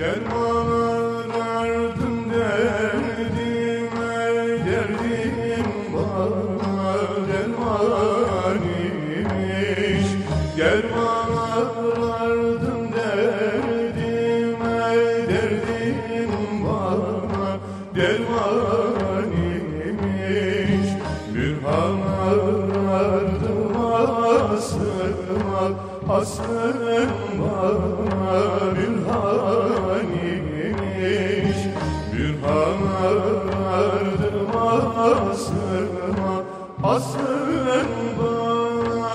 Gel bana derdim derdime derdim bana derman imiş Gel bana derdim derdime derdim Aslım bana bürhan imiş Bürhan ardım aslıma Aslım bana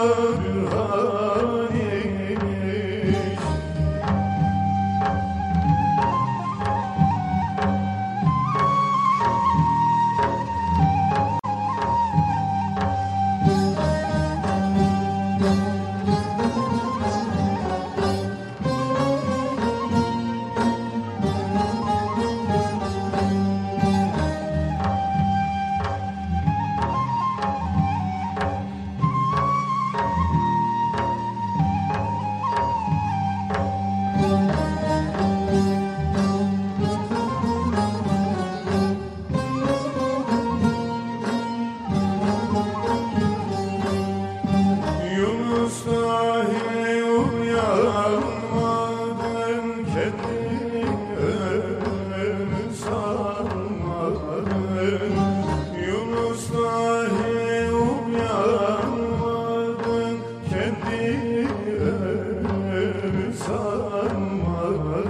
sanmadım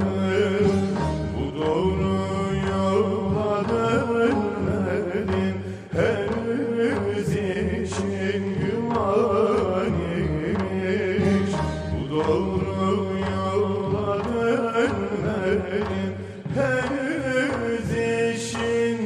Bu doğru yola dönmedim Henüz için güman Bu doğru yola dönmedim Henüz işin